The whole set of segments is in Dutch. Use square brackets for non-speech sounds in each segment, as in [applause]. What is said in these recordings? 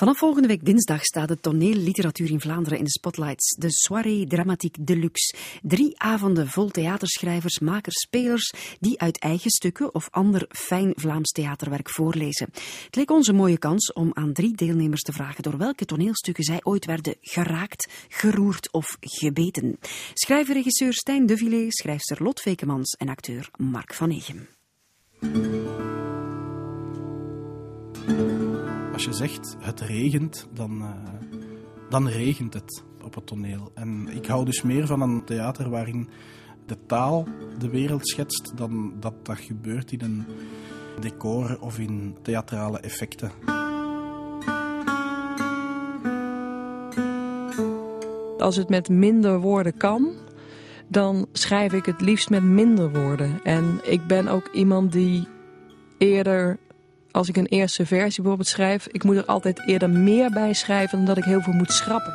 Vanaf volgende week dinsdag staat de toneelliteratuur in Vlaanderen in de spotlights. De Soirée Dramatique Deluxe. Drie avonden vol theaterschrijvers, makers, spelers die uit eigen stukken of ander fijn Vlaams theaterwerk voorlezen. Het leek ons een mooie kans om aan drie deelnemers te vragen door welke toneelstukken zij ooit werden geraakt, geroerd of gebeten. Schrijver-regisseur Stijn de Villet, schrijfster Lot Vekemans en acteur Mark van Egem. Als je zegt het regent, dan, uh, dan regent het op het toneel. En ik hou dus meer van een theater waarin de taal de wereld schetst dan dat dat gebeurt in een decor of in theatrale effecten. Als het met minder woorden kan, dan schrijf ik het liefst met minder woorden. En ik ben ook iemand die eerder als ik een eerste versie bijvoorbeeld schrijf, ik moet er altijd eerder meer bij schrijven dan dat ik heel veel moet schrappen.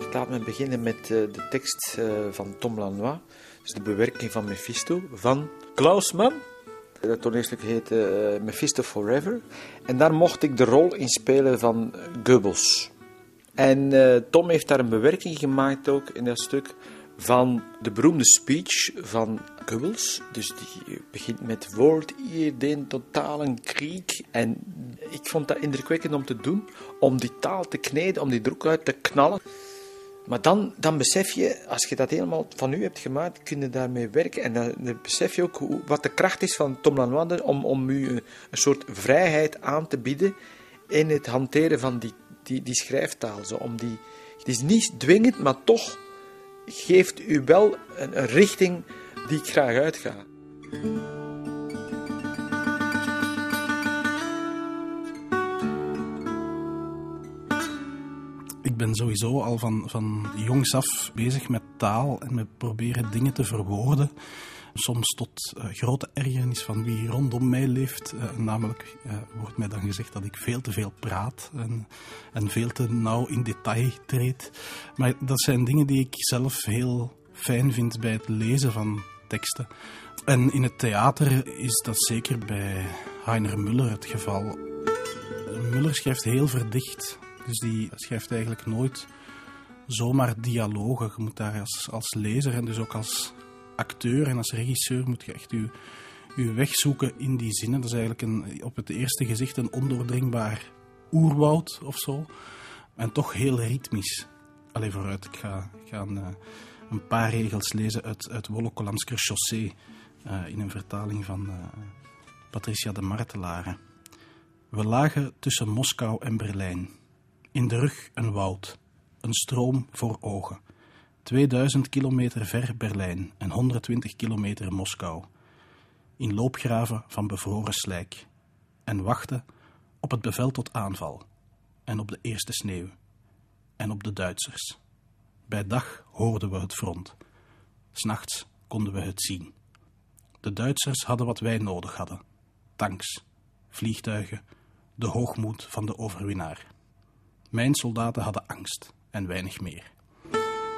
Ik laat me beginnen met eh, de tekst eh, van Tom Lanois, dus de bewerking van Mephisto, van Klaus Mann. Dat toneelstuk heet uh, Mephisto Forever. En daar mocht ik de rol in spelen van Goebbels. En Tom heeft daar een bewerking gemaakt ook in dat stuk van de beroemde speech van Goebbels. Dus die begint met woord den totale krieg. En ik vond dat indrukwekkend om te doen, om die taal te kneden, om die druk uit te knallen. Maar dan, dan besef je, als je dat helemaal van u hebt gemaakt, kun je daarmee werken. En dan, besef je ook wat de kracht is van Tom Lanois om, om u een, een, soort vrijheid aan te bieden in het hanteren van die, die, die schrijftaal. Zo, om die, het is niet dwingend, maar toch geeft u wel een, richting die ik graag uitga. Ik ben sowieso al van, van jongs af bezig met taal en met proberen dingen te verwoorden. Soms tot uh, grote ergernis van wie rondom mij leeft. Uh, namelijk uh, wordt mij dan gezegd dat ik veel te veel praat en, en veel te nauw in detail treed. Maar dat zijn dingen die ik zelf heel fijn vind bij het lezen van teksten. En in het theater is dat zeker bij Heiner Muller het geval. Muller schrijft heel verdicht, dus die schrijft eigenlijk nooit zomaar dialogen. Je moet daar als, als lezer en dus ook als acteur en als regisseur moet je echt je, weg zoeken in die zinnen. Dat is eigenlijk een, op het eerste gezicht een ondoordringbaar oerwoud of zo. En toch heel ritmisch. Allee, vooruit. Ik ga, eh, een, paar regels lezen uit, uit Wollokolamsker Chaussee. Uh, in een vertaling van uh, Patricia de Martelare. We lagen tussen Moskou en Berlijn. In de rug een woud, een stroom voor ogen. 2000 kilometer ver Berlijn en 120 kilometer Moskou. In loopgraven van bevroren slijk. En wachten op het bevel tot aanval. En op de eerste sneeuw. En op de Duitsers. Bij dag hoorden we het front. S'nachts konden we het zien. De Duitsers hadden wat wij nodig hadden: tanks, vliegtuigen, de hoogmoed van de overwinnaar. Mijn soldaten hadden angst en weinig meer.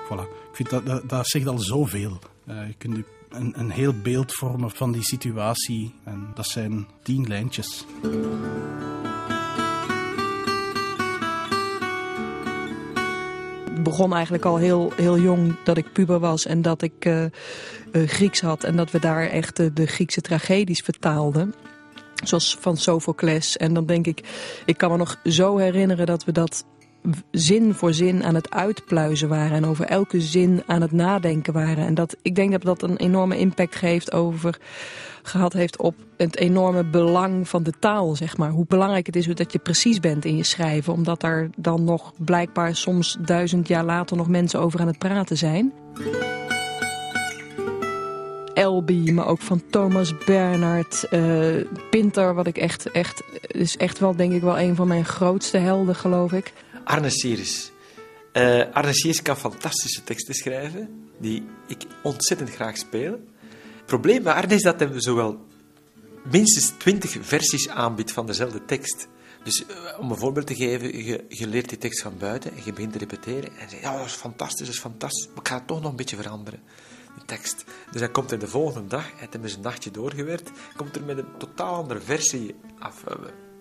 Voilà. Ik vind dat, dat, zegt al zoveel. Uh, je kunt een, een heel beeld vormen van die situatie. En dat zijn tien lijntjes. Begon eigenlijk al heel, heel jong dat ik puber was en dat ik uh, uh, Grieks had. En dat we daar echt de Griekse tragedies vertaalden. Zoals van Sophocles. En dan denk ik, ik kan me nog zo herinneren dat we dat zin voor zin aan het uitpluizen waren en over elke zin aan het nadenken waren. En dat, ik denk dat dat een enorme impact geeft over, gehad heeft op het enorme belang van de taal, zeg maar. Hoe belangrijk het is dat je precies bent in je schrijven, omdat er dan nog blijkbaar soms duizend jaar later nog mensen over aan het praten zijn. Elby, maar ook van Thomas Bernhard, uh, Pinter, wat ik echt, echt, is echt wel denk ik wel een van mijn grootste helden, geloof ik. Arne Sieris. Uh, Arne Sieris kan fantastische teksten schrijven, die ik ontzettend graag speel. Het probleem bij Arne is dat hij zowel minstens twintig versies aanbiedt van dezelfde tekst. Dus uh, om een voorbeeld te geven, je, leert die tekst van buiten en je begint te repeteren en je zegt, ja, dat is fantastisch, dat is fantastisch, maar ik ga het toch nog een beetje veranderen. tekst. Dus hij komt er de volgende dag, hij heeft hem eens een nachtje doorgewerkt, komt er met een totaal andere versie af.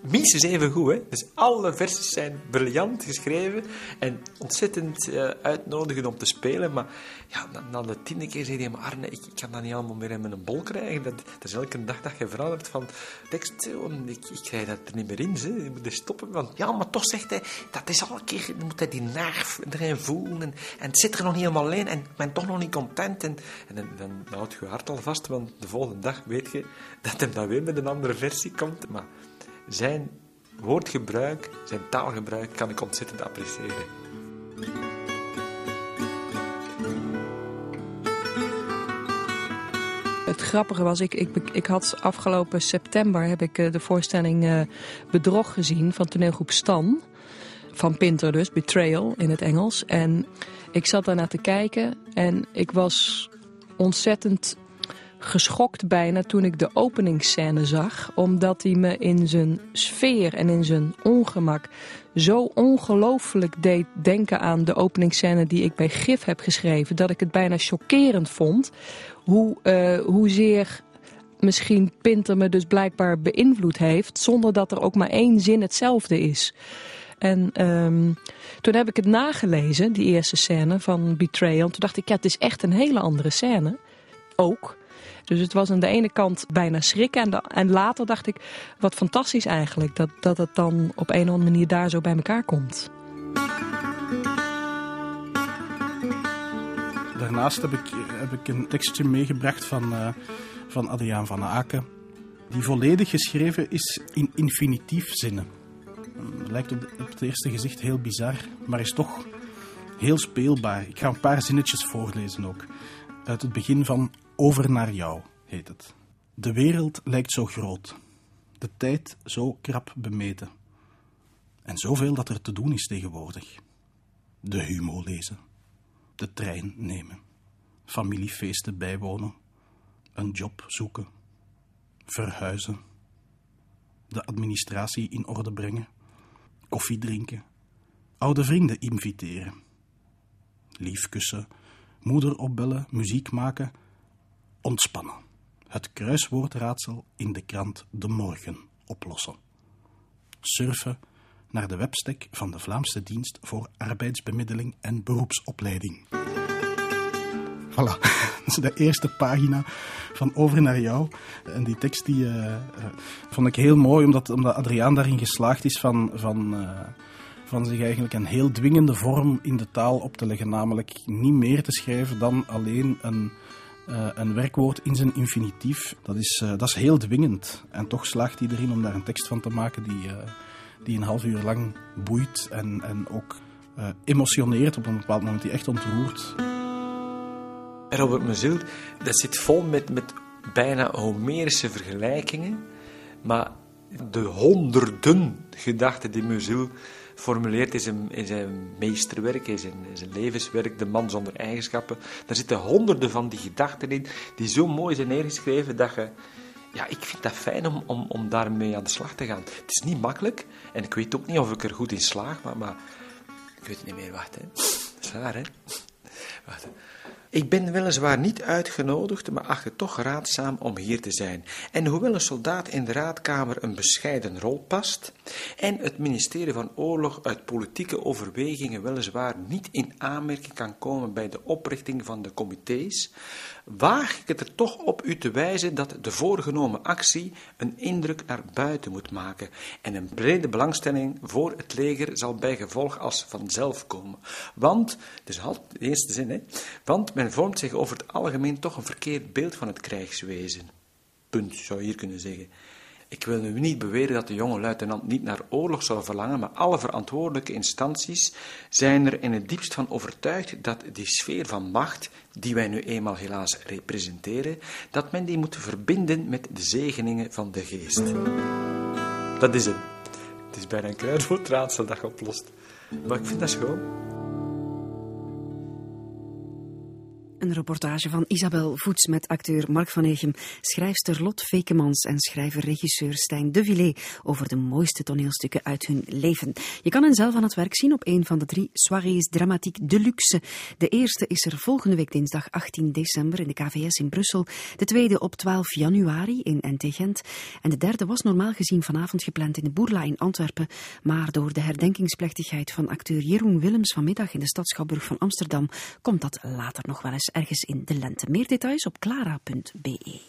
Minstens even goed, hè. Dus alle versies zijn briljant geschreven en ontzettend uh, uitnodigend om te spelen. Maar ja, na, na de tiende keer zei hij, maar Arne, ik, ik, kan dat niet allemaal meer in mijn bol krijgen. Dat, dat is elke dag dat je verandert van tekst. Ik, ik krijg dat er niet meer in, hè. je moet er stoppen. Want ja, maar toch zegt hij, dat is al een keer, moet hij die nerf erin voelen. En, en het zit er nog niet helemaal in en ik ben toch nog niet content. En, en dan, dan houdt je hart al vast, want de volgende dag weet je dat hem dan weer met een andere versie komt. Maar zijn woordgebruik, zijn taalgebruik kan ik ontzettend appreciëren. Het grappige was, ik, ik, ik had afgelopen september heb ik eh, de voorstelling uh, Bedrog gezien van toneelgroep Stan. Van Pinter dus, Betrayal in het Engels. En ik zat daarna te kijken en ik was ontzettend geschokt bijna toen ik de openingsscène zag. Omdat hij me in zijn sfeer en in zijn ongemak zo ongelooflijk deed denken aan de openingsscène die ik bij Gif heb geschreven. Dat ik het bijna chockerend vond hoe, uh, hoezeer misschien Pinter me dus blijkbaar beïnvloed heeft. Zonder dat er ook maar één zin hetzelfde is. En um, toen heb ik het nagelezen, die eerste scène van Betrayal. Toen dacht ik, ja, het is echt een hele andere scène. Ook. Dus het was aan de ene kant bijna schrikken. En, en later dacht ik, wat fantastisch eigenlijk. Dat, dat het dan op een of andere manier daar zo bij elkaar komt. Daarnaast heb ik, heb ik een tekstje meegebracht van, uh, van Adriaan van Aken. Die volledig geschreven is in infinitiefzinnen. Lijkt op, op het eerste gezicht heel bizar, maar is toch heel speelbaar. Ik ga een paar zinnetjes voorlezen ook. Uit het begin van over naar jou, heet het. De wereld lijkt zo groot, de tijd zo krap bemeten. En zoveel dat er te doen is tegenwoordig. De humo lezen, de trein nemen, familiefeesten bijwonen, een job zoeken, verhuizen, de administratie in orde brengen, koffie drinken, oude vrienden inviteren, lief kussen, moeder opbellen, muziek maken Ontspannen. Het kruiswoordraadsel in de krant De Morgen oplossen. Surfen naar de webstack van de Vlaamse Dienst voor Arbeidsbemiddeling en Beroepsopleiding. Voilà, [laughs] dat is de eerste pagina van Over naar jou. En die tekst die, uh, vond ik heel mooi, omdat, omdat Adriaan daarin geslaagd is van, van, uh, van zich eigenlijk een heel dwingende vorm in de taal op te leggen. Namelijk niet meer te schrijven dan alleen een uh, een werkwoord in zijn infinitief, dat is, uh, dat is heel dwingend. En toch slaagt hij erin om daar een tekst van te maken die, uh, die een half uur lang boeit en, en ook emotioneert op een bepaald moment, die echt ontroert. Robert Muziel, dat zit vol met, met bijna Homerische vergelijkingen, maar de honderden gedachten die Muziel formuleert in zijn, in zijn meesterwerk, in zijn, in zijn levenswerk, De Man zonder eigenschappen. Daar zitten honderden van die gedachten in, die zo mooi zijn neergeschreven dat je... Ja, ik vind dat fijn om, om, om daarmee aan de slag te gaan. Het is niet makkelijk, en ik weet ook niet of ik er goed in slaag, maar, maar ik weet het niet meer. Wacht, hè. Dat is raar, hè. Wacht. Ik ben weliswaar niet uitgenodigd, maar acht het toch raadzaam om hier te zijn. En hoewel een soldaat in de raadkamer een bescheiden rol past, en het ministerie van Oorlog uit politieke overwegingen weliswaar niet in aanmerking kan komen bij de oprichting van de comité's, waag ik het er toch op u te wijzen dat de voorgenomen actie een indruk naar buiten moet maken en een brede belangstelling voor het leger zal bij gevolg als vanzelf komen. Want, dus halt, de eerste zin, hè, want men vormt zich over het algemeen toch een verkeerd beeld van het krijgswezen. Punt, zou je hier kunnen zeggen. Ik wil nu niet beweren dat de jonge luitenant niet naar oorlog zou verlangen, maar alle verantwoordelijke instanties zijn er in het diepst van overtuigd dat die sfeer van macht, die wij nu eenmaal helaas representeren, dat men die moet verbinden met de zegeningen van de geest. Dat is het. Het is bijna een kruidwoordraadsel dat je oplost. Maar ik vind dat schoon. Een reportage van Isabel Voets met acteur Mark van Egem, schrijfster Lot Vekemans en schrijver-regisseur Stijn de Villet over de mooiste toneelstukken uit hun leven. Je kan hen zelf aan het werk zien op een van de drie soirées dramatiek deluxe. De eerste is er volgende week dinsdag 18 december in de KVS in Brussel, de tweede op 12 januari in NT Gent en de derde was normaal gezien vanavond gepland in de Boerla in Antwerpen, maar door de herdenkingsplechtigheid van acteur Jeroen Willems vanmiddag in de stad Schouwburg van Amsterdam komt dat later nog wel eens ergens in de lente. Meer details op clara.be.